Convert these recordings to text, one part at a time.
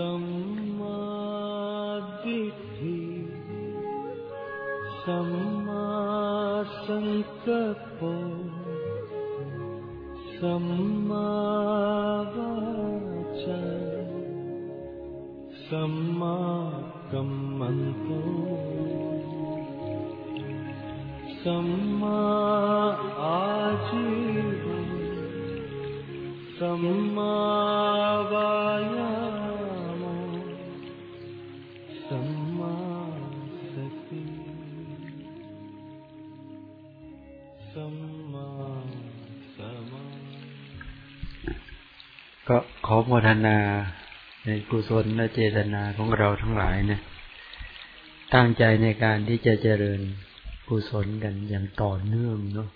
सम्मादिद्धि मादि ทนาในกุศลและเจตนาของเราทั้งหลายเนะตั้งใจในการที่จะเจริญกุศลกันอย่างต่อเนื่องเนาะ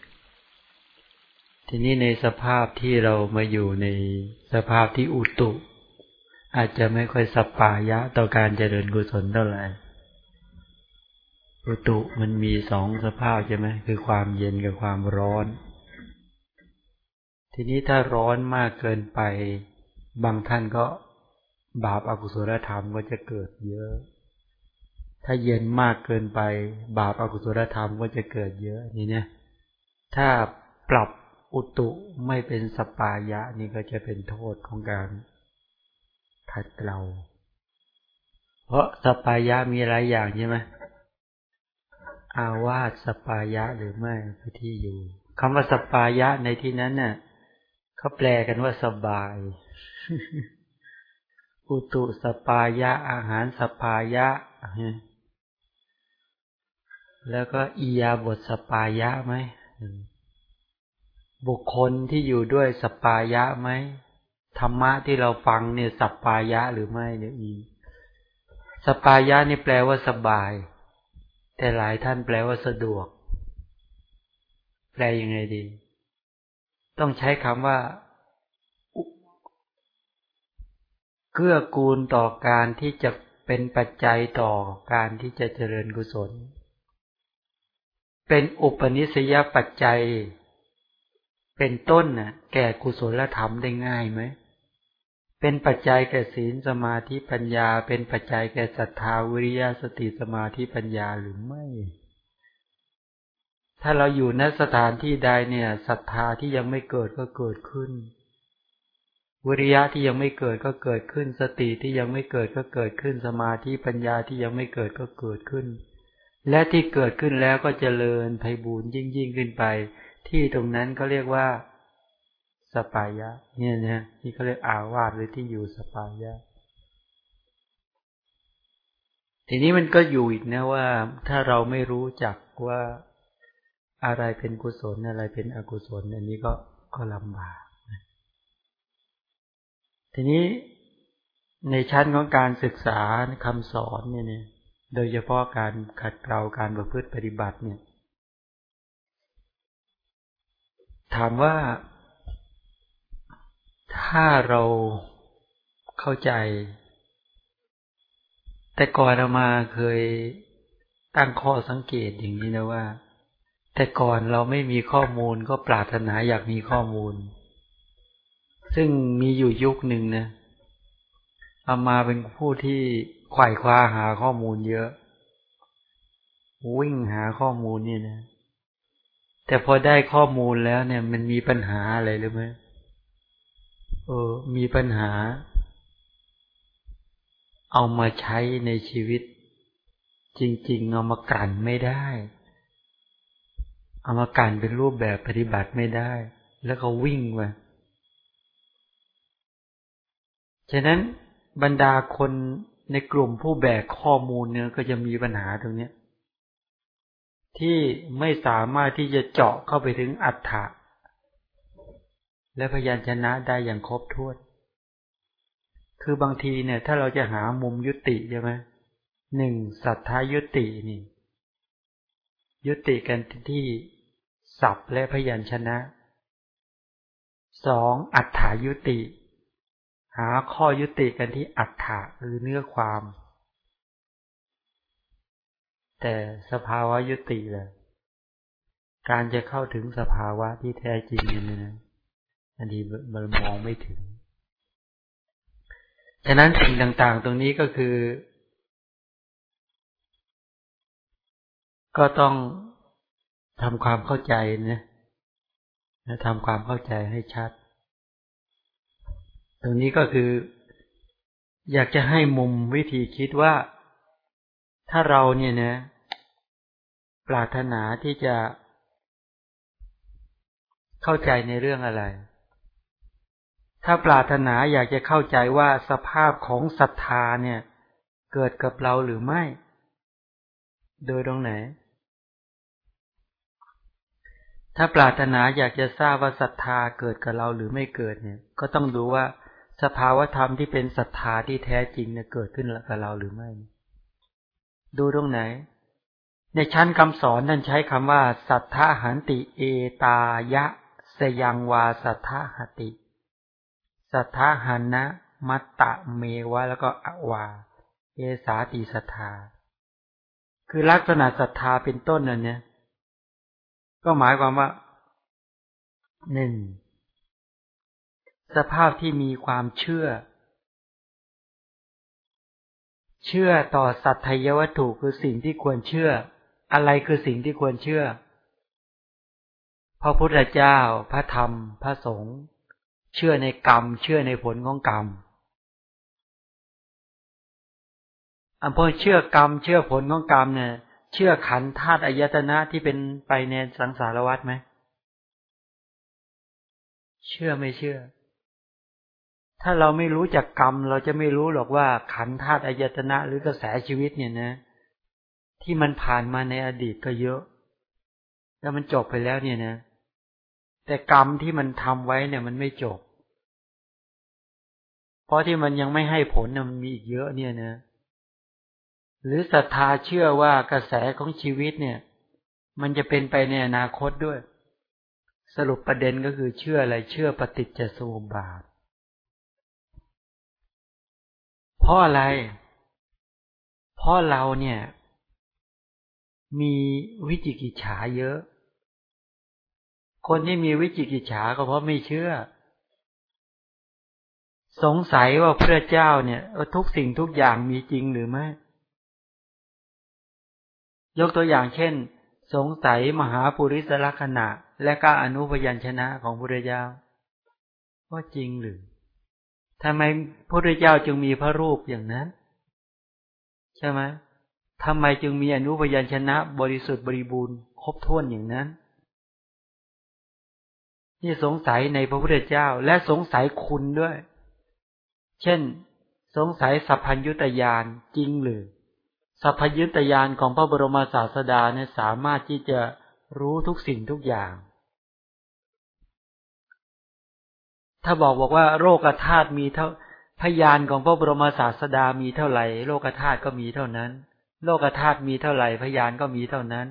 ทีนี้ในสภาพที่เรามาอยู่ในสภาพที่อุตุ อาจจะไม่ค่อยสปายะต่อการเจริญกุศลเท่าไหร่อุตุมันมีสองสภาพใช่ไหมคือความเย็นกับความร้อน ทีนี้ถ้าร้อนมากเกินไป บางท่านก็บาปอากุศลธรรมก็จะเกิดเยอะ ถ้าเย็นมากเกินไป บาปอากุศลธรรมก็จะเกิดเยอะนี่เนี่ย ถ้าปรับอุตุไม่เป็นสปายะนี่ก็จะเป็นโทษของการขัดเกลา เพราะสปายะมีหลายอย่างใช่ไหมอาวาสสปายะหรือไม่คือที่อยู่คำว่าสัปปายะในที่นั้นเน่ะเขาแปลกันว่าสบาย อุตุสัปปายะ อาหารสัปปายะ แล้วก็อิริยาบถสัปปายะไหม บุคคลที่อยู่ด้วยสัปปายะไหม ธรรมะที่เราฟังเนี่ยสัปปายะหรือไม่เนี่ยอีสัปปายะนี่แปลว่าสบาย แต่หลายท่านแปลว่าสะดวก แปลยังไงดี ต้องใช้คำว่า เกื้อกูลต่อการที่จะเป็นปัจจัยต่อการที่จะเจริญกุศล เป็นอุปนิสัยปัจจัย เป็นต้นน่ะ แก่กุศลธรรมได้ง่ายไหม เป็นปัจจัยแก่ศีลสมาธิปัญญา เป็นปัจจัยแก่ศรัทธาวิริยะสติสมาธิปัญญาหรือไม่ ถ้าเราอยู่ณสถานที่ใดเนี่ยศรัทธาที่ยังไม่เกิดก็เกิดขึ้น วิริยะที่ยังไม่เกิดก็เกิดขึ้น สติที่ยังไม่เกิดก็เกิดขึ้น สมาธิปัญญาที่ยังไม่เกิดก็เกิดขึ้น และที่เกิดขึ้นแล้วก็เจริญไพบูร์ยิ่งยิ่งขึ้นไป ที่ตรงนั้นก็เรียกว่าสปายะ เนี่ยนะที่เขาเรียกอาวาสหรือที่อยู่สปายะ ทีนี้มันก็อยู่อีกนะว่า ถ้าเราไม่รู้จักว่าอะไรเป็นกุศลอะไรเป็นอกุศล อันนี้ก็ก็ลำบาก ทีนี้ในชั้นของการศึกษาคำสอนเนี่ย โดยเฉพาะการขัดเกลาการประพฤติปฏิบัติเนี่ย ถามว่าถ้าเราเข้าใจ แต่ก่อนเรามาเคยตั้งข้อสังเกตอย่างนี้นะว่า แต่ก่อนเราไม่มีข้อมูลก็ปรารถนาอยากมีข้อมูล ซึ่งมีอยู่ยุคหนึ่งนะเอามาเป็นผู้ที่ไขว่คว้าหาข้อมูลเยอะ วิ่งหาข้อมูลนี่นะ แต่พอได้ข้อมูลแล้วเนี่ย มันมีปัญหาอะไรหรือไหมเออ มีปัญหา เอามาใช้ในชีวิต จริง ๆ เอามากลั่นไม่ได้ เอามากลั่นเป็นรูปแบบปฏิบัติไม่ได้ แล้วก็วิ่งมา ฉะนั้นบรรดาคนในกลุ่มผู้แบกข้อมูลเนี่ยก็จะมีปัญหาตรงนี้ที่ไม่สามารถที่จะเจาะเข้าไปถึงอัฏฐะและพยัญชนะได้อย่างครบถ้วน คือบางทีเนี่ย ถ้าเราจะหามุมยุติใช่ไหมหนึ่งสัทธายุตินี่ ยุติกันที่ศัพท์และพยัญชนะสองอัฏฐายุติ หาข้อยุติกันที่อัฏฐะหรือเนื้อความ แต่สภาวะยุติเลยการจะเข้าถึงสภาวะที่แท้จริงเนี่ยนะอันนี้มันมองไม่ถึง ฉะนั้นสิ่งต่างๆ ตรงนี้ก็คือ ก็ต้องทำความเข้าใจนะทำความเข้าใจให้ชัด ตรงนี้ก็คือ อยากจะให้มุมวิธีคิดว่าถ้าเราเนี่ยนะ ปรารถนาที่จะเข้าใจในเรื่องอะไร ถ้าปรารถนาอยากจะเข้าใจว่าสภาพของศรัทธาเนี่ย เกิดกับเราหรือไม่ โดยตรงไหน ถ้าปรารถนาอยากจะทราบว่าศรัทธาเกิดกับเราหรือไม่เกิดเนี่ย ก็ต้องดูว่า สภาวธรรมที่เป็นศรัทธาที่แท้จริงเนี่ยเกิดขึ้นกับเราหรือไม่ ดูตรงไหน ในชั้นคำสอนนั่นใช้คำว่า สัทธาหันติเอตายะสยังวาสัทธาหติ สัทธาหันนะมัตตะเมวะแล้วก็อวา เอสาติสัทธา คือลักษณะศรัทธาเป็นต้นนั่นเนี่ย ก็หมายความว่าหนึ่ง สภาพที่มีความเชื่อ เชื่อต่อสัตยวัตถุคือสิ่งที่ควรเชื่อ อะไรคือสิ่งที่ควรเชื่อ พระพุทธเจ้า พระธรรม พระสงฆ์เชื่อในกรรม เชื่อในผลของกรรมอันพอเชื่อกรรม เชื่อผลของกรรมเนี่ยเชื่อขันธาตุอายตนะที่เป็นไปในสังสารวัฏไหม เชื่อไม่เชื่อ ถ้าเราไม่รู้จักกรรม เราจะไม่รู้หรอกว่าขันธาตุอายตนะหรือกระแสชีวิตเนี่ยนะ ที่มันผ่านมาในอดีตก็เยอะ แล้วมันจบไปแล้วเนี่ยนะแต่กรรมที่มันทำไว้เนี่ย มันไม่จบ เพราะที่มันยังไม่ให้ผลมันมีอีกเยอะเนี่ยนะ หรือศรัทธาเชื่อว่ากระแสของชีวิตเนี่ย มันจะเป็นไปในอนาคตด้วย สรุปประเด็นก็คือเชื่ออะไรเชื่อปฏิจจสมุปบาท เพราะอะไร เพราะเราเนี่ย มีวิจิกิจฉาเยอะ คนที่มีวิจิกิจฉาก็เพราะไม่เชื่อ สงสัยว่าพระเจ้าเนี่ยทุกสิ่งทุกอย่างมีจริงหรือไม่ ยกตัวอย่างเช่น สงสัยมหาปุริสลักษณะ และก็อนุพยัญชนะของพระเจ้าว่าจริงหรือ ทำไมพระเจ้าจึงมีพระรูปอย่างนั้น ใช่ไหมทำไมจึงมีอนุพยัญชนะบริสุทธิ์บริบูรณ์ครบถ้วนอย่างนั้นที่สงสัยในพระพุทธเจ้าและสงสัยคุณด้วย เช่น สงสัยสัพพัญยุตยานจริงหรือ สัพพัญยุตยานของพระบรมศาสดาเนี่ยสามารถที่จะรู้ทุกสิ่งทุกอย่าง ถ้าบอกบอกว่าโรคธาตุมีเท่าพยานของพระบรมศาสดามีเท่าไหร่ โลกธาตุก็มีเท่านั้น โลกธาตุมีเท่าไหร่พยานก็มีเท่านั้น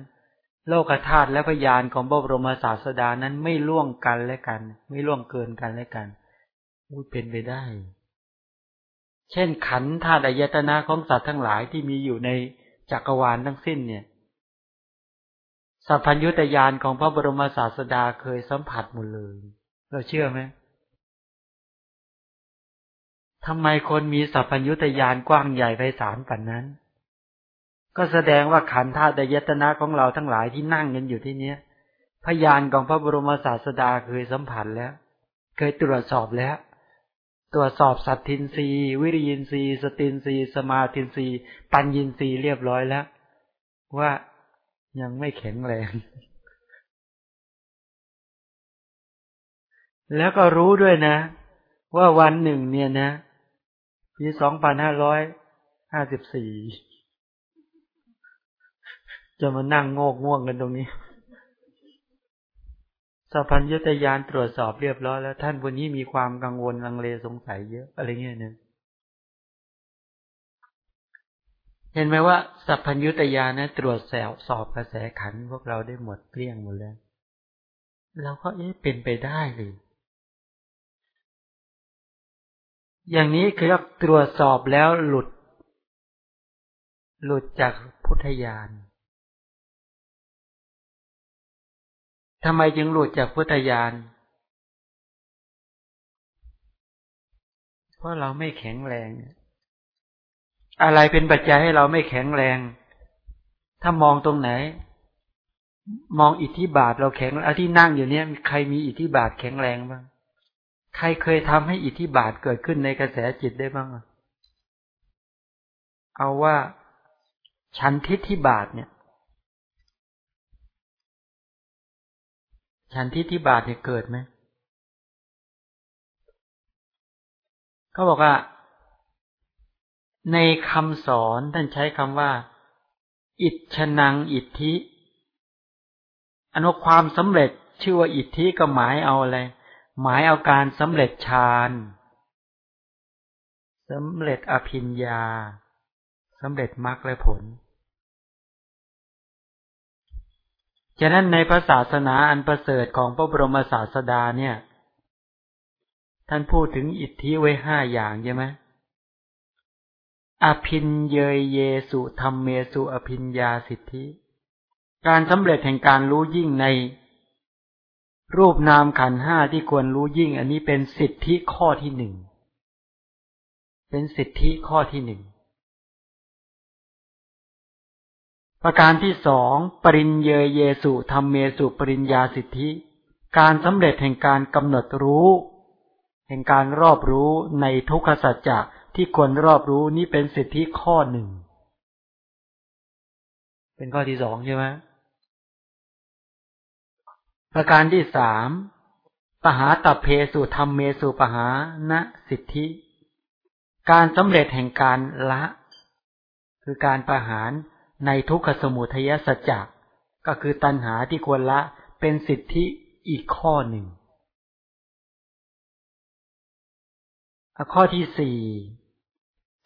โลกธาตุและพยานของพระบรมศาสดานั้นไม่ล่วงกันและกัน ไม่ล่วงเกินกันและกันอุ้ยเป็นไปได้ เช่นขันธาตุอายตนะของสัตว์ทั้งหลายที่มีอยู่ในจักรวาลทั้งสิ้นเนี่ยสัพพัญญุตยานของพระบรมศาสดาเคยสัมผัสหมดเลย เราเชื่อไหม ทำไมคนมีสัพพัญญุตยานกว้างใหญ่ไพศาลปันนั้น ก็แสดงว่าขันธาตุยตนะของเราทั้งหลายที่นั่งกันอยู่ที่เนี้ย พยานของพระบรมศาสดาเคยสัมผัสแล้ว เคยตรวจสอบแล้ว ตรวจสอบสัตทินรีวิริยินรีสตินรีสมาทินรีปัญญินรีเรียบร้อยแล้ว ว่ายังไม่แข็งแรงแล้วก็รู้ด้วยนะ ว่าวันหนึ่งเนี่ยนะ ปีสองพันห้าร้อยห้าสิบสี่จะมานั่งโงกง่วงกันตรงนี้สัพพัญญตยานตรวจสอบเรียบร้อยแล้ว ท่านคนนี้มีความกังวลลังเลสงสัยเยอะอะไรเงี้ยเนี่ยเห็นไหมว่า สัพพัญญุตยานะตรวจสอบสอบกระแสขันพวกเราได้หมดเกลี้ยงหมดแล้ว เราก็เอ๊ะเป็นไปได้หรือ อย่างนี้คือตรวจสอบแล้วหลุด หลุดจากพุทธญาณทำไมจึงหลุดจากพุทธญาณเพราะเราไม่แข็งแรง อะไรเป็นปัจจัยให้เราไม่แข็งแรง ถ้ามองตรงไหน มองอิทธิบาทเราแข็งอาที่นั่งอยู่เนี้ยใครมีอิทธิบาทแข็งแรงบ้าง ใครเคยทำให้อิทธิบาทเกิดขึ้นในกระแสจิตได้บ้าง เอาว่าชันทิฏฐิบาทเนี่ยชันทิฏฐิบาทเนี่ยเกิดไหมเขาบอกว่า ในคำสอนท่านใช้คำว่า อิทชนังอิทธิ อนว่าความสำเร็จชื่อว่าอิทธิก็หมายเอาอะไร หมายเอาการสำเร็จฌานสำเร็จอภิญญาสำเร็จมรรคและผล ฉะนั้นในพระศาสนาอันประเสริฐของพระบรมศาสดาเนี่ย ท่านพูดถึงอิทธิไว้ห้าอย่างใช่ไหมอภินเยยเยสุธรรมเมสุอภินยาสิทธิ การสำเร็จแห่งการรู้ยิ่งใน รูปนามขันห้าที่ควรรู้ยิ่ง อันนี้เป็นสิทธิข้อที่หนึ่ง เป็นสิทธิข้อที่หนึ่ง ประการที่สองปริญเยเยสุธรรมเมสุปริญญาสิทธิ การสำเร็จแห่งการกำหนดรู้ แห่งการรอบรู้ในทุกขสัจจะที่ควรรอบรู้นี้เป็นสิทธิข้อหนึ่ง เป็นข้อที่สองใช่ไหม ประการที่สามปหาตัเพสุธรรมเมสุปหาณสิทธิ การสำเร็จแห่งการละ คือการประหารในทุกขสมุทัยสัจจะก็คือตัณหาที่ควรละเป็นสิทธิอีกข้อหนึ่ง ข้อที่สี่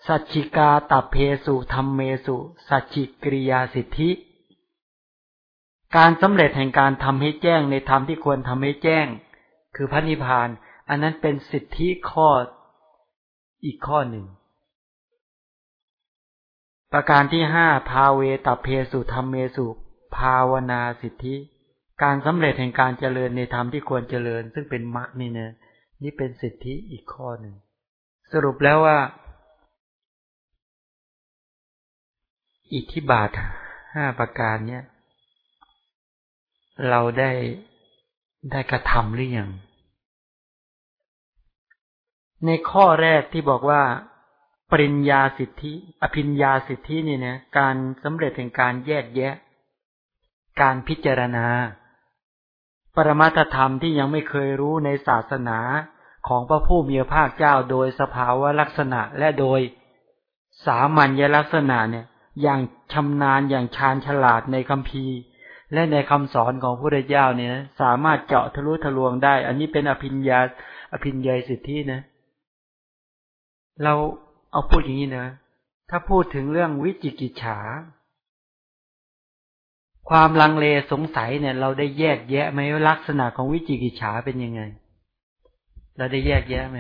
สัจจิกาตับเพสุธรรมเมสุ สัจจิกริยาสิทธิ การสำเร็จแห่งการทำให้แจ้งในธรรมที่ควรทำให้แจ้ง คือพระนิพพาน อันนั้นเป็นสิทธิข้ออีกข้อหนึ่ง ประการที่ห้าพาเวตัเพสุธรรมเมสุ ภาวนาสิทธิ การสำเร็จแห่งการเจริญในธรรมที่ควรเจริญ ซึ่งเป็นมรรคนี่เนะนี่เป็นสิทธิอีกข้อหนึ่ง สรุปแล้วว่า อิทธิบาทห้าประการเนี่ย เราได้ได้กระทำหรือยัง ในข้อแรกที่บอกว่า ปริญญาสิทธิ อภิญญาสิทธินี่นะการสำเร็จแห่งการแยกแยะ การพิจารณา ปรมาตธรรมที่ยังไม่เคยรู้ในศาสนาของพระผู้มีพระภาคเจ้าโดยสภาวะลักษณะและโดยสามัญลักษณะเนี่ย อย่างชำนาญอย่างชาญฉลาดในคำพี และในคำสอนของพระเจ้าเนี่ยสามารถเจาะทะลุทะลวงได้ อันนี้เป็นอภิญญา อภิญญาสิทธินะ เราเอาพูดอย่างนี้นะ ถ้าพูดถึงเรื่องวิจิกิจฉา ความลังเลสงสัยเนี่ย เราได้แยกแยะไหมลักษณะของวิจิกิจฉาเป็นยังไง เราได้แยกแยะไหม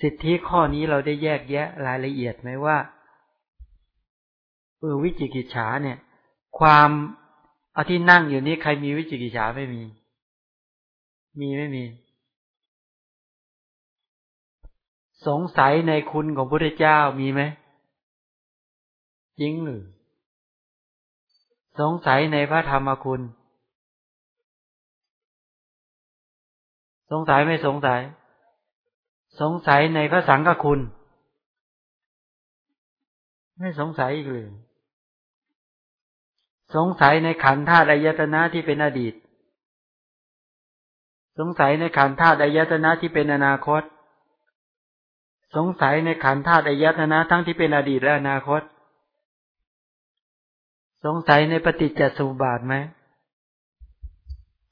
สิทธิข้อนี้เราได้แยกแยะรายละเอียดไหมว่าเออวิจิกิจฉาเนี่ย ความเอาที่นั่งอยู่นี้ใครมีวิจิกิจฉาไม่มี มีไม่มี สงสัยในคุณของพระเจ้ามีไหมจริงหรือ สงสัยในพระธรรมคุณ สงสัยไม่สงสัย สงสัยในพระสังฆคุณ ไม่สงสัยอีกเลย สงสัยในขันธาตุอายตนะที่เป็นอดีต สงสัยในขันธาตุอายตนะที่เป็นอนาคต สงสัยในขันธาตุอายตนะทั้งที่เป็นอดีตและอนาคต สงสัยในปฏิจจสมุปบาทไหม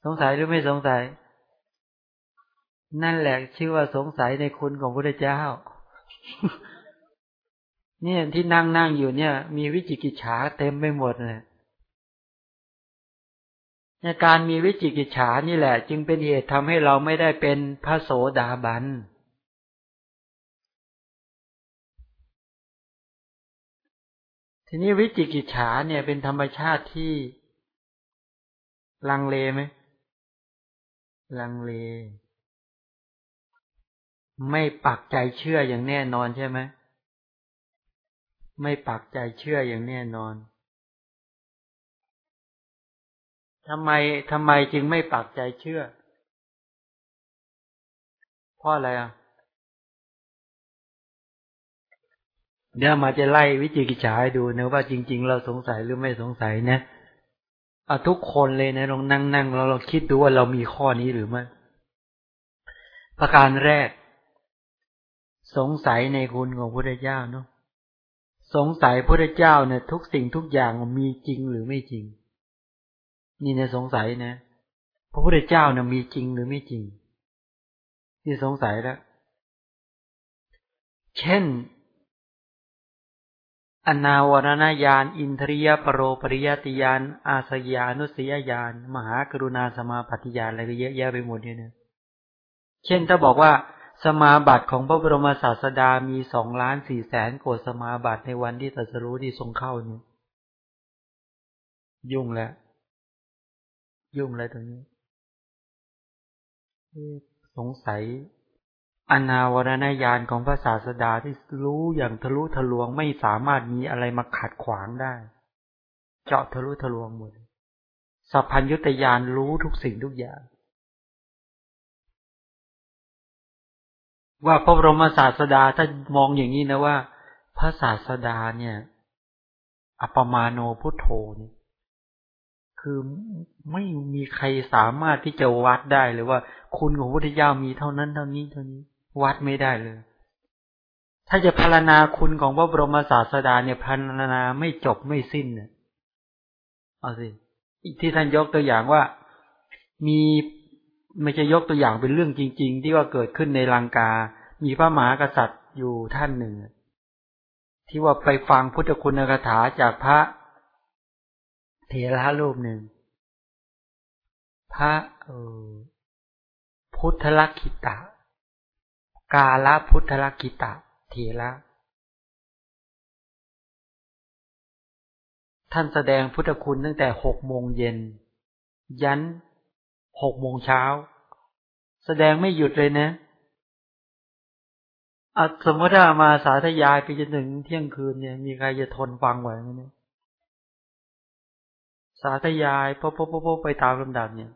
สงสัยหรือไม่สงสัย นั่นแหละชื่อว่าสงสัยในคุณของพระเจ้า เนี่ยที่นั่งนั่งอยู่เนี่ย มีวิจิกิจฉาเต็มไปหมดเลย การมีวิจิกิจฉานี่แหละ จึงเป็นเหตุทำให้เราไม่ได้เป็นพระโสดาบันทีนี้วิจิกิจฉาเนี่ยเป็นธรรมชาติที่ ลังเลไหมลังเล ไม่ปักใจเชื่ออย่างแน่นอนใช่ไหมไม่ปักใจเชื่ออย่างแน่นอน ทำไมทำไมจึงไม่ปักใจเชื่อ เพราะอะไรอะ เดี๋ยวมาจะไล่วิจิกิจฉาให้ดูนะว่าจริง ๆ เราสงสัยหรือไม่สงสัยนะเอาทุกคนเลยนะลองนั่งนั่งเราเราคิดดูว่าเรามีข้อนี้หรือไม่ ประการแรก สงสัยในคุณของพระเจ้าเนาะสงสัยพระเจ้าเนี่ยทุกสิ่งทุกอย่างมีจริงหรือไม่จริง นี่เนี่ยสงสัยนะพระพุทธเจ้าเนี่ยมีจริงหรือไม่จริง นี่สงสัยแล้ว เช่น อนาวรณญาณ อินทริยปรโรปริยติยานอาสยานุสยญาณมหากรุณาสมาปฏิญาณอะไรก็เยอะแยะไปหมดเนี่ยเช่นถ้าบอกว่าสมาบัติของพระบรมศาสดามีสองล้านสี่แสนโกดสมาบัติในวันที่ตรัสรู้ที่ทรงเข้าเนี่ยยุ่งแล้ว ยุ่งแล้วตรงนี้สงสัย อนาวรณญาณของพระศาสดาที่รู้อย่างทะลุทะลวงไม่สามารถมีอะไรมาขัดขวางได้ เจาะทะลุทะลวงหมดสัพพัญญุตยานรู้ทุกสิ่งทุกอย่าง ว่าพระบรมศาสดาถ้ามองอย่างนี้นะว่า พระศาสดาเนี่ย อัปมาโนพุทโธนี่ คือไม่มีใครสามารถที่จะวัดได้เลยว่า คุณของพระพุทธเจ้ามีเท่านั้นเท่านี้เท่านี้ วัดไม่ได้เลย ถ้าจะพารณาคุณของพระบรมศาสดาเนี่ยพารณาไม่จบไม่สิ้นเนี่ยเอาสิที่ท่านยกตัวอย่างว่ามีไม่จะยกตัวอย่างเป็นเรื่องจริง ๆ ที่ว่าเกิดขึ้นในลังกา มีพระมหากษัตริย์อยู่ท่านหนึ่ง ที่ว่าไปฟังพุทธคุณคาถาจากพระ เทระรูปหนึ่ง พระพุทธลักขิตะ กาลพุทธลักิตะ เถระท่านแสดงพุทธคุณตั้งแต่หกโมงเย็น ยันหกโมงเช้า แสดงไม่หยุดเลยนะอสมมติถ้ามาสาธยายไปจนถึงเที่ยงคืนเนี่ย มีใครจะทนฟังไหวไหมเนี่ย สาธยายปุ๊บปุ๊บปุ๊บไปตามลำดับเนี่ย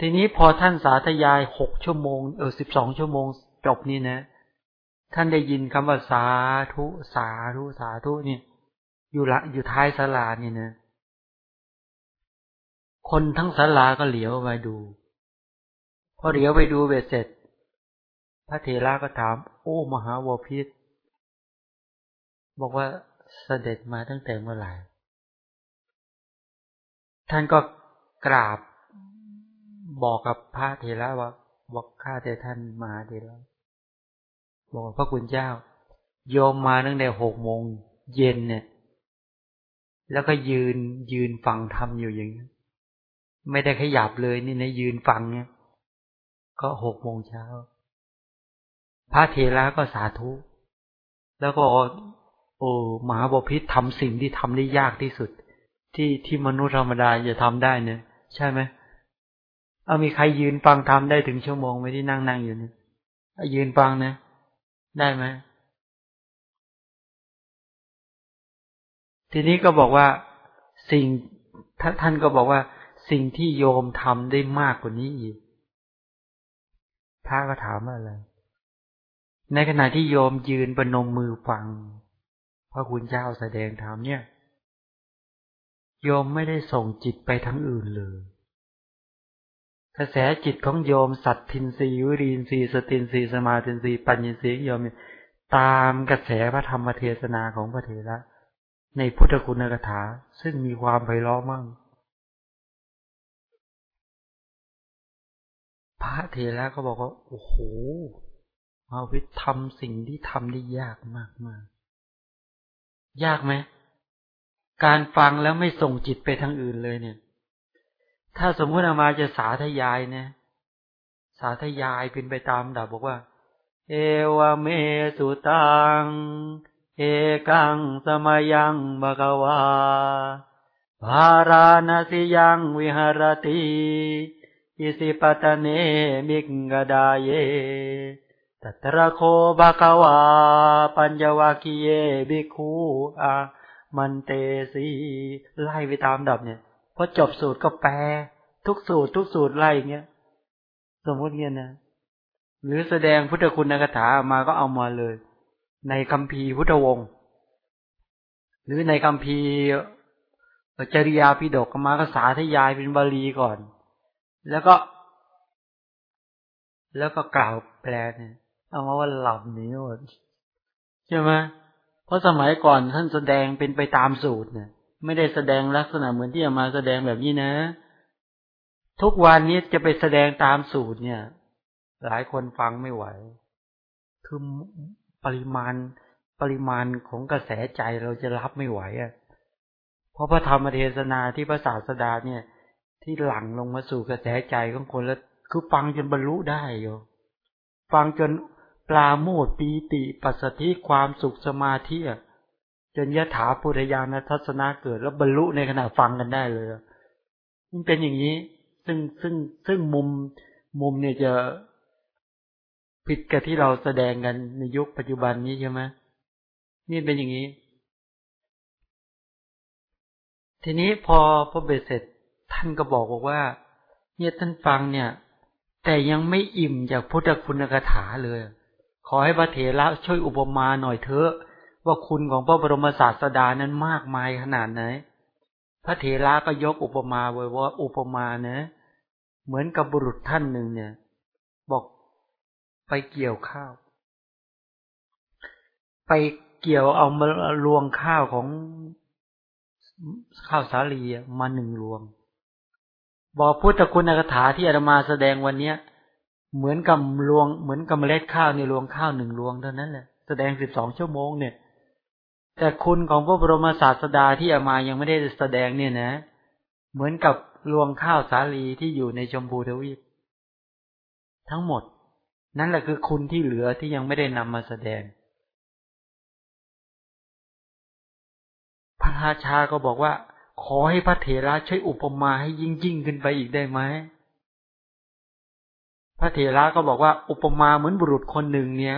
ทีนี้พอท่านสาธยายหกชั่วโมงเออสิบสองชั่วโมงจบนี่นะ ท่านได้ยินคำว่าสาธุสาธุสาธุเนี่ย อยู่ละอยู่ท้ายศาลานี่ยนะ คนทั้งศาลาก็เหลียวไปดู พอเหลียวไปดูเบ็ดเสร็จ พระเถระก็ถาม โอ้ มหาวพิษบอกว่า เสด็จมาตั้งแต่เมื่อไหร่ ท่านก็กราบบอกกับพระเถระว่าบอกข้าแต่ท่านมาเถระบอกพระคุณเจ้า โยมมาตั้งแต่หกโมงเย็นเนี่ย แล้วก็ยืนยืนฟังธรรมอยู่อย่างนี้ไม่ได้ขยับเลยนี่นะยืนฟังเนี่ย ก็หกโมงเช้า พระเทระก็สาธุ แล้วก็ โอ้มหาบพิษทำสิ่งที่ทำได้ยากที่สุด ที่ที่มนุษย์ธรรมดาจะทำได้เนี่ย ใช่ไหมเอามีใครยืนฟังทำได้ถึงชั่วโมงไม่ที่นั่งนั่งอยู่เนี่ยยืนฟังนะได้ไหมทีนี้ก็บอกว่าสิ่งท่านก็บอกว่า สิ่งที่โยมทำได้มากกว่านี้อีกพระก็ถามว่าอะไร ในขณะที่โยมยืนประนมมือฟัง พระคุณเจ้าแสดงธรรมเนี่ยโยมไม่ได้ส่งจิตไปทั้งอื่นเลย กระแสจิตของโยมสัตทินรีวิรินรีสตินรีสมาตินรีปัญญสีโยมตามกระแสพระธรรมเทศนาของพระเถระในพุทธคุณกถาซึ่งมีความไพเราะมั่ง พระเถระก็บอกว่า โอ้โหมาวิทำสิ่งที่ทำได้ยากมากมาก ยากไหมการฟังแล้วไม่ส่งจิตไปทางอื่นเลยเนี่ย ถ้าสมมติอามาจะสาธยายเนี่ย สาธยายเป็นไปตามดับบอกว่า เอวเมสุตัง เอกังสมายังบกวาภาราณสิยังวิหารติอิสิปตเนมิกกดาเย ตัตระโคบากาวา ปัญญวากิเยบิคูอามันเตสีไล่ไปตามดับเนี่ยพอจบสูตรก็แปล ทุกสูตร ทุกสูตรไล่อย่างเงี้ย สมมติเงี้ยนะหรือแสดงพุทธคุณในคาถามาก็เอามาเลย ในคำพีพุทธวงศ์หรือในคำพีจริยาพิดกมาก็สาธยายเป็นบาลีก่อน แล้วก็ แล้วก็กล่าวแปลเนี่ย เอามาว่าหลับนี้หมดใช่ไหมเพราะสมัยก่อนท่านแสดงเป็นไปตามสูตรเนี่ยไม่ได้แสดงลักษณะเหมือนที่มาแสดงแบบนี้นะ ทุกวันนี้จะไปแสดงตามสูตรเนี่ย หลายคนฟังไม่ไหว คือปริมาณปริมาณของกระแสใจเราจะรับไม่ไหวอะ เพราะพระธรรมเทศนาที่พระศาสดาเนี่ย ที่หลั่งลงมาสู่กระแสใจของคนแล้วคือฟังจนบรรลุได้โยฟังจน ปลาโมดปีติปัสสติความสุขสมาธิจนยถาปุถยานทัศนะเกิด แล้วบรรลุในขณะฟังกันได้เลยมันเป็นอย่างนี้ ซึ่งซึ่งซึ่งมุมมุมเนี่ยจะผิดกับที่เราแสดงกันในยุคปัจจุบันนี้ใช่ไหมนี่เป็นอย่างนี้ ทีนี้พอพอเบสเสร็จท่านก็บอกบอกว่า เนี่ยท่านฟังเนี่ย แต่ยังไม่อิ่มจากพุทธคุณกถาเลย ขอให้พระเถระช่วยอุปมาหน่อยเถอะ ว่าคุณของพระบรมศาสดานั้นมากมายขนาดไหน พระเถระก็ยกอุปมาไว้ว่าอุปมาเนะ เหมือนกับบุรุษท่านหนึ่งเนี่ย บอกไปเกี่ยวข้าว ไปเกี่ยวเอามาลวงข้าวของข้าวสาลีมาหนึ่งรวง บอกพุทธคุณกถาที่อาตมาแสดงวันเนี้ย เหมือนกับรวง เหมือนกับเมล็ดข้าวในรวงข้าวหนึ่งรวงเท่านั้นแหละแสดงสิบสองชั่วโมงเนี่ย แต่คุณของพระบรมศาสดาที่อามายังไม่ได้แสดงเนี่ยนะ เหมือนกับรวงข้าวสาลีที่อยู่ในชมพูทวีปทั้งหมด นั่นแหละคือคุณที่เหลือที่ยังไม่ได้นำมาแสดง พระราชาก็บอกว่า ขอให้พระเถระช่วยอุปมาให้ยิ่งยิ่งขึ้นไปอีกได้ไหม พระเถระก็บอกว่าอุปมาเหมือนบุรุษคนหนึ่งเนี่ย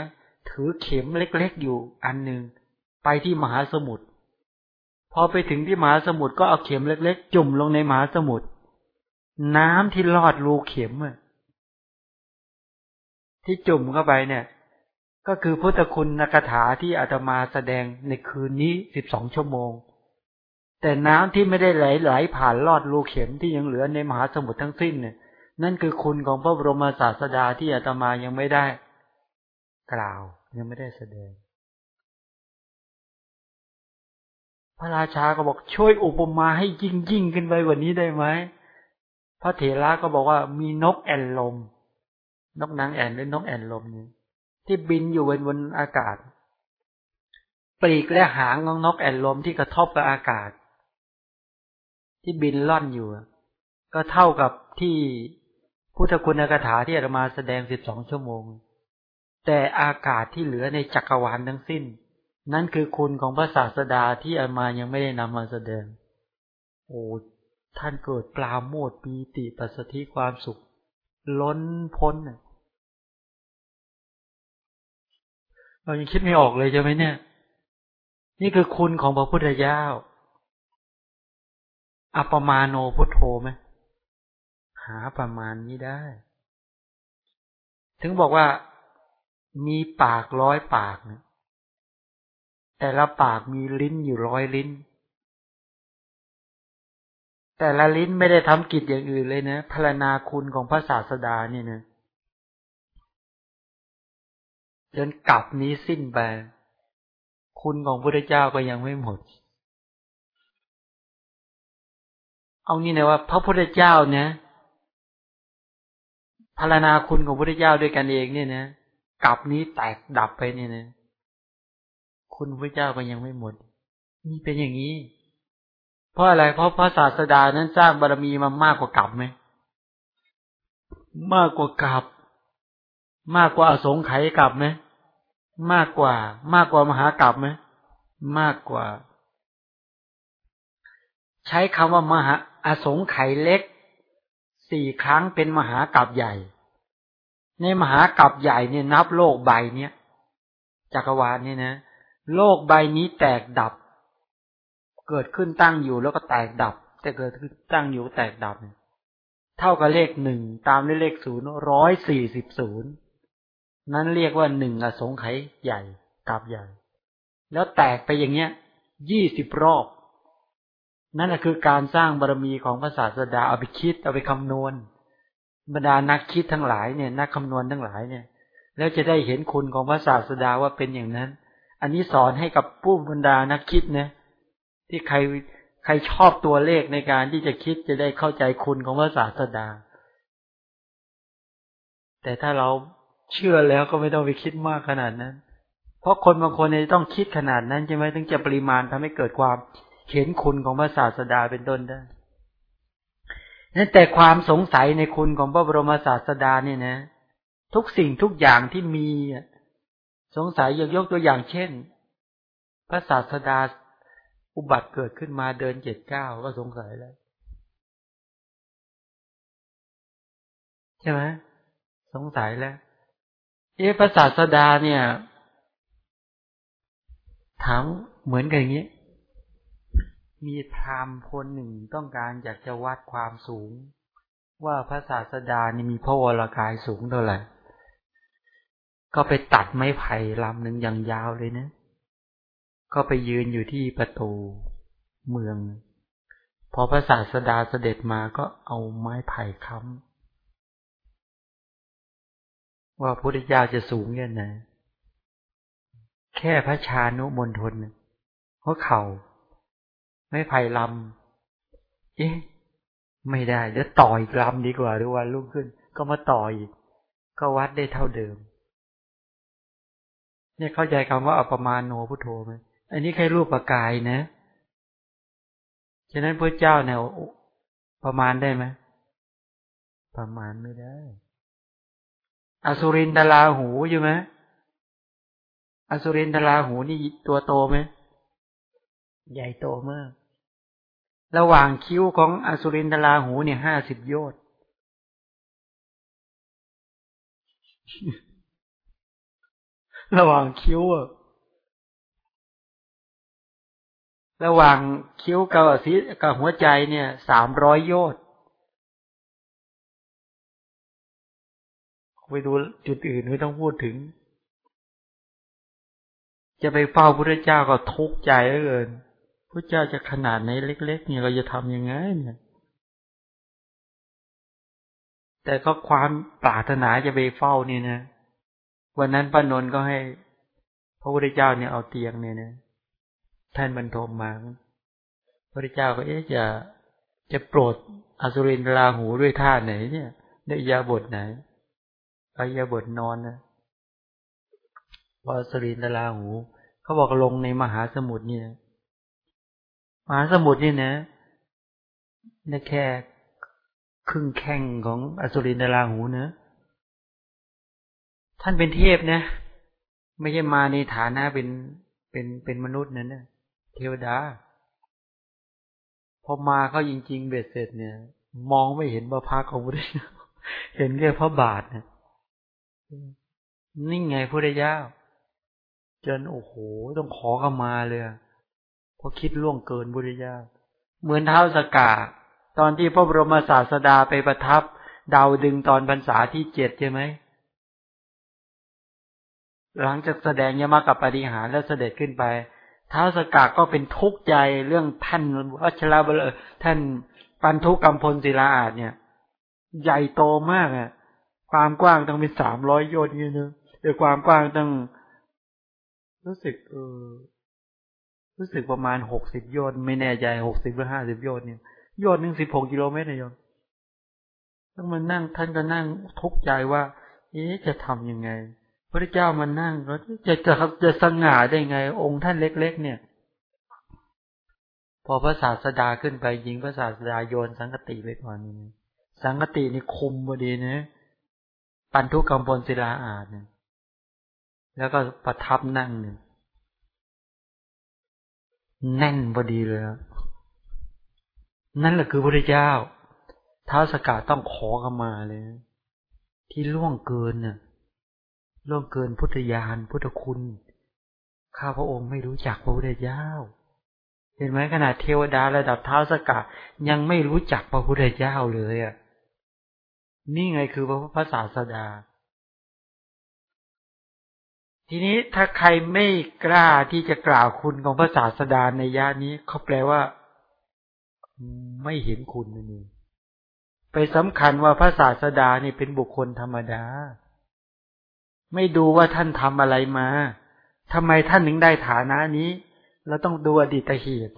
ถือเข็มเล็กๆอยู่อันหนึ่งไปที่มหาสมุทรพอไปถึงที่มหาสมุทรก็เอาเข็มเล็ก ๆ จุ่มลงในมหาสมุทรน้ำที่ลอดรูเข็มที่จุ่มเข้าไปเนี่ย ก็คือพุทธคุณนักถาที่อาตมาแสดงในคืนนี้สิบสองชั่วโมง แต่น้ำที่ไม่ได้ไหลไหลผ่านลอดรูเข็มที่ยังเหลือในมหาสมุทรทั้งสิ้นเนี่ย นั่นคือคุณของพระบรมศาสดาที่อาตมายังไม่ได้กล่าว ยังไม่ได้แสดง พระราชาก็บอกช่วยอุปมาให้ยิ่งยิ่งขึ้นไปกวันนี้ได้ไหมพระเถระก็บอกว่ามีนกแอ่นลม นกนางแอ่นหรือนกแอ่นลมนี่ที่บินอยู่บนบนอากาศปีกและหางของนกแอ่นลมที่กระทบกับอากาศ ที่บินล่อนอยู่ ก็เท่ากับที่ พุทธคุณกถาที่อาตมาแสดงสิบสองชั่วโมง แต่อากาศที่เหลือในจักรวาลทั้งสิ้น นั่นคือคุณของพระศาสดาที่อาตมายังไม่ได้นำมาแสดง โอ้ท่านเกิดปลาโมดปีติปัสสติความสุข ล้นพ้นเรายังคิดไม่ออกเลยใช่ไหมเนี่ย นี่คือคุณของพระพุทธเจ้าอัปมาโนพุทโธไหม หาประมาณนี้ได้ ถึงบอกว่ามีปากร้อยปากนะแต่ละปากมีลิ้นอยู่ร้อยลิ้น แต่ละลิ้นไม่ได้ทำกิจอย่างอื่นเลยนะพรนาคุณของพระศาสดาเนี่ยนะจนกลับนี้สิ้นไปคุณของพระเจ้าก็ยังไม่หมด เอานี่นะว่า พระพุทธเจ้าเนี่ย พารณาคุณของพระเจ้าด้วยกันเองเนี่ยนะกลับนี้แตกดับไปเนี่ยนะ คุณพระเจ้าก็ยังไม่หมด นี่เป็นอย่างนี้ เพราะอะไร เพราะพระศาสดานั้นสร้างบารมีมามากกว่ากลับไหมมากกว่ากลับ มากกว่าอสงไขยกลับไหมมากกว่า มากกว่ามหากลับไหมมากกว่า ใช้คำว่ามหาอสงไขยเล็ก สี่ครั้งเป็นมหากัปใหญ่ ในมหากัปใหญ่เนี่ยนับโลกใบเนี้ยจักรวาลเนี่ยนะ โลกใบนี้แตกดับ เกิดขึ้นตั้งอยู่แล้วก็แตกดับ แต่เกิดขึ้นตั้งอยู่แตกดับเนี่ยเท่ากับเลขหนึ่งตามด้วยเลขศูนย์ร้อยสี่สิบศูนย์นั้นเรียกว่าหนึ่งอสงไขยใหญ่กับใหญ่ แล้วแตกไปอย่างเงี้ยยี่สิบรอบ นั่นแหละคือการสร้างบารมีของพระศาสดาเอาไปคิดเอาไปคำนวณ บรรดานักคิดทั้งหลายเนี่ย นักคำนวณทั้งหลายเนี่ย แล้วจะได้เห็นคุณของพระศาสดาว่าเป็นอย่างนั้น อันนี้สอนให้กับผู้บรรดานักคิดนะที่ใครใครชอบตัวเลขในการที่จะคิดจะได้เข้าใจคุณของพระศาสดา แต่ถ้าเราเชื่อแล้วก็ไม่ต้องไปคิดมากขนาดนั้น เพราะคนบางคนเนี่ยต้องคิดขนาดนั้นใช่ไหมถึงจะปริมาณทำให้เกิดความ เห็นคุณของพระศาสดาเป็นต้นได้นั่นแต่ความสงสัยในคุณของพระบรมศาสดาเนี่ยนะ ทุกสิ่งทุกอย่างที่มีสงสัยอยกยกตัวอย่างเช่น พระศาสดาอุบัติเกิดขึ้นมาเดินเจ็ดเก้าก็สงสัยแล้ว ใช่ไหมสงสัยแล้ว เอ๊ะพระศาสดาเนี่ย ถามเหมือนกันอย่างนี้ มีพราหมณ์คนหนึ่งต้องการอยากจะวัดความสูง ว่าพระศาสดานี่มีพระวรากายสูงเท่าไหร่ ก็ไปตัดไม้ไผ่ลำหนึ่งอย่างยาวเลยนะ ก็ไปยืนอยู่ที่ประตูเมือง พอพระศาสดาเสด็จมาก็เอาไม้ไผ่ค้ำว่าพระพุทธเจ้าจะสูงแค่ไหนแค่พระชานุมนทนหัวเข่า ไม่ไผ่ลำเอ๊ะไม่ได้เดี๋ยวต่ออีกลำดีกว่าหรือว่าลุกขึ้น ก็มาต่ออีก ก็วัดได้เท่าเดิม เนี่ยเข้าใจคำว่าอัปมาโนพุทโธไหมอันนี้แค่รูปประกายนะฉะนั้นพระเจ้าเนี่ยประมาณได้ไหมประมาณไม่ได้อสุรินทราหูอยู่ไหมอสุรินทราหูนี่ตัวโตไหมใหญ่โตมาก ระหว่างคิ้วของอสุรินทราหูเนี่ยห้าสิบโยชน์ระหว่างคิ้วอะระหว่างคิ้วกับสีกับหัวใจเนี่ยสามร้อยโยชน์ไปดูจุดอื่นไม่ต้องพูดถึง จะไปเฝ้าพระเจ้าก็ทุกข์ใจเหลือเกิน พระเจ้าจะขนาดไหนเล็ก ๆ เนี่ยเราจะทำยังไงเนี่ย แต่ก็ความปรารถนาจะไปเฝ้านี่นะ วันนั้นป้านนท์ก็ให้ พระพุทธเจ้าเนี่ยเอาเตียงเนี่ยนะท่านบรรทมมาพระเจ้าก็เอ๊ะจะจะโปรดอสุรินราหูด้วยท่าไหนเนี่ยได้ยาบทไหนอายาบทนอนนะพอสุรินราหูเขาบอกลงในมหาสมุทรเนี่ย มหาสมุทรนี่นะนี่แค่ครึ่งแข้งของอสุรินทราหูเนะ ท่านเป็นเทพนะ ไม่ใช่มาในฐานะเป็นเป็นเป็นมนุษย์นั่นนะเทวดา พอมาเขาจริง ๆ เบ็ดเสร็จเนี่ย มองไม่เห็นพระพักของพระเห็นแค่พระบาทเนี่ยนี่ไงพระเจ้าจนโอ้โหต้องขอเข้ามาเลย เพราะคิดล่วงเกินพระเจ้าเหมือนเท้าสกาตอนที่พระบรมศาสดาไปประทับ ดาวดึงตอนพรรษาที่เจ็ดใช่ไหมหลังจากแสดงยมากับปฏิหารแล้วเสด็จขึ้นไปท้าวสกาก็เป็นทุกข์ใจเรื่องท่านวัชระเบลท่านปันทุกกรรมพลศิลาอาจเนี่ย ใหญ่โตมากอะ ความกว้างต้องเป็นสามร้อยโยชน์นี่นึงเดี๋ยวความกว้างต้องรู้สึกเออ รู้สึกประมาณหกสิบโยชน์ไม่แน่ใจหกสิบหรือห้าสิบโยชน์เนี่ยโยชน์หนึ่งสิบหกกิโลเมตรนะโยมต้องมานั่งท่านก็นั่งทุกข์ใจว่า เอ๊ะจะทํำยังไง พระเจ้ามานั่งแล้วจะจะจะสง่าได้ไง องค์ท่านเล็ก ๆ เนี่ย พอพระศาสดาขึ้นไปยิงพระศาสดาโยนสังกติไปก่อนนี่สังกตินี่คุมพอดีนะปันทุกกรรมบนศิลาอาดเนี่ยแล้วก็ประทับนั่งเนี่ย แน่นพอดีเลยนะนั่นแหละคือพระเจ้าท้าวสกาต้องขอขมาเลย ที่ล่วงเกินน่ะล่วงเกินพุทธญาณพุทธคุณ ข้าพระองค์ไม่รู้จักพระพุทธเจ้า เห็นไหมขนาดเทวดาระดับเท้าสกายังไม่รู้จักพระพุทธเจ้าเลยอะนี่ไงคือพระพระศาสดา ทีนี้ถ้าใครไม่กล้าที่จะกล่าวคุณของพระศาสดาในย่านี้เขาแปลว่าไม่เห็นคุณนั่นเองไปสำคัญว่าพระศาสดานี่เป็นบุคคลธรรมดา ไม่ดูว่าท่านทำอะไรมาทำไมท่านถึงได้ฐานะนี้เราต้องดูอดีตเหตุ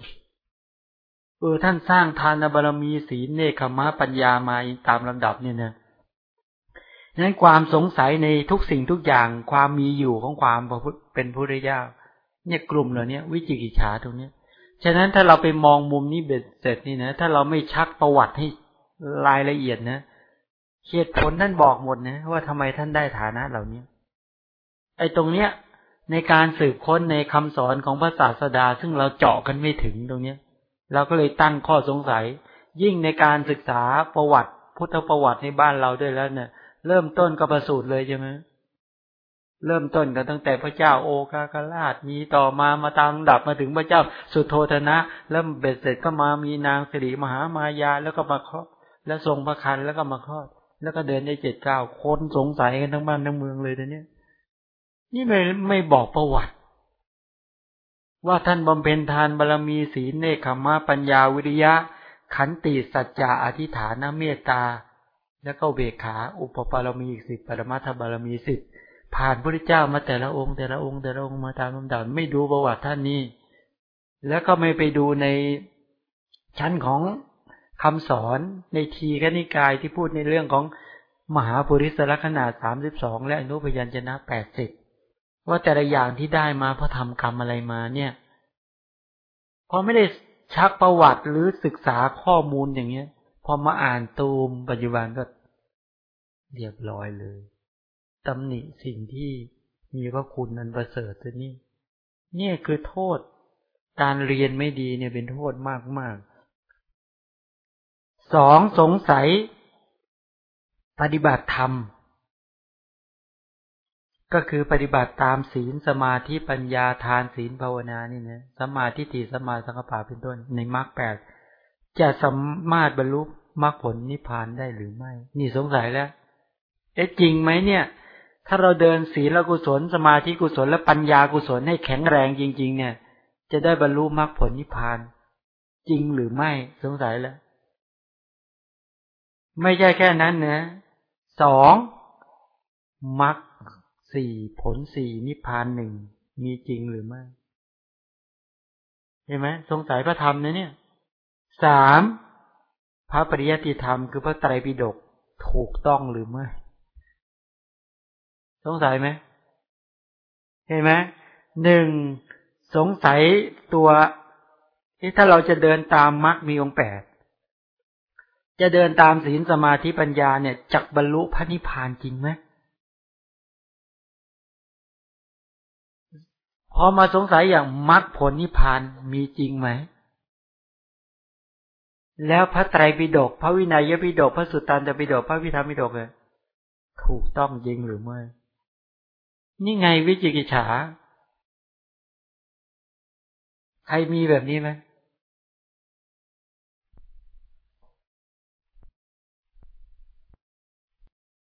เออท่านสร้างทานบารมีศีลเนคขมะปัญญามาตามลำดับเนี่ยนะ นั้นความสงสัยในทุกสิ่งทุกอย่างความมีอยู่ของความเป็นพุทธเจ้าเนี่ยกลุ่มเหล่านี้วิจิกิจฉาตรงนี้ฉะนั้นถ้าเราไปมองมุมนี้เบ็ดเสร็จนี่นะถ้าเราไม่ชักประวัติให้รายละเอียดนะเหตุผลท่านบอกหมดนะว่าทำไมท่านได้ฐานะเหล่านี้ไอ้ตรงเนี้ย ในการสืบค้นในคำสอนของพระศาสดา ซึ่งเราเจาะกันไม่ถึงตรงเนี้ย เราก็เลยตั้งข้อสงสัย ยิ่งในการศึกษาประวัติ พุทธประวัติในบ้านเราด้วยแล้วเนี่ย เริ่มต้นก็ประสูตรเลยใช่ไหมเริ่มต้นกันตั้งแต่พระเจ้าโอกาคาราชมีต่อมามาตามดับมาถึงพระเจ้าสุโธธนะ แล้วเบ็ดเสร็จก็มามีนางสิริมหามายาแล้วก็มาเคาะแล้วทรงพระคันแล้วก็มาคลอด แล้วก็เดินได้เจ็ดเก้าคนสงสัยกันทั้งบ้านทั้งเมืองเลยแต่เนี้ยนี่ไม่ไม่บอกประวัติ ว่าท่านบำเพ็ญทานบารรมีศีลเนคขมะปัญญาวิริยะ ขันติสัจจะอธิฐานเมตตา แล้วก็เวขา อุปปารมีอีกสิบปรมาทบารมีสิบผ่านพระเจ้ามาแต่ละองค์แต่ละองค์แต่ละองค์มาตามลำดับไม่ดูประวัติท่านนี้ แล้วก็ไม่ไปดูในชั้นของคำสอนในทีกนิกายที่พูดในเรื่องของมหาปุริสละขนาดสามสิบสองและอนุพยัญชนะแปดสิบว่าแต่ละอย่างที่ได้มาเพราะทำกรรมอะไรมาเนี่ยพอไม่ได้ชักประวัติหรือศึกษาข้อมูลอย่างเงี้ย พอมาอ่านตูมปัจจุบันก็เรียบร้อยเลยตำหนิสิ่งที่มีพระคุณนันประเสริฐตัวนี้เนี่ยคือโทษการเรียนไม่ดีเนี่ยเป็นโทษมากมากสองสงสัย ปฏิบัติธรรม ก็คือปฏิบัติตามศีลสมาธิปัญญาทานศีลภาวนานี่นะสมาธิติสมาสังกปะเป็นต้นในมรรคแปด จะสามารถบรรลุมรรคผลนิพพานได้หรือไม่ นี่สงสัยแล้ว เอ๊ะจริงไหมเนี่ย ถ้าเราเดินศีลกุศล สมาธิกุศล และปัญญากุศลให้แข็งแรงจริง ๆ เนี่ย จะได้บรรลุมรรคผลนิพพาน จริงหรือไม่สงสัยแล้ว ไม่ใช่แค่นั้นนะสองมรรคสี่ผลสี่นิพพานหนึ่งมีจริงหรือไม่เห็นไหมสงสัยพระธรรมนะเนี่ย สามพระปริยัติธรรมคือพระไตรปิฎกถูกต้องหรือไม่สงสัยไหมเห็นไหมหนึ่งสงสัยตัวที่ถ้าเราจะเดินตามมรรคมีองค์แปดจะเดินตามศีลสมาธิปัญญาเนี่ยจักบรรลุพระนิพพานจริงไหมพอมาสงสัยอย่างมรรคผลนิพพานมีจริงไหม แล้วพระไตรปิฎกพระวินัยปิฎกพระสุตตันตปิฎกพระวิธรรมปิฎกเลยถูกต้องจริงหรือไม่ นี่ไงวิจิกิจฉา ใครมีแบบนี้ไหม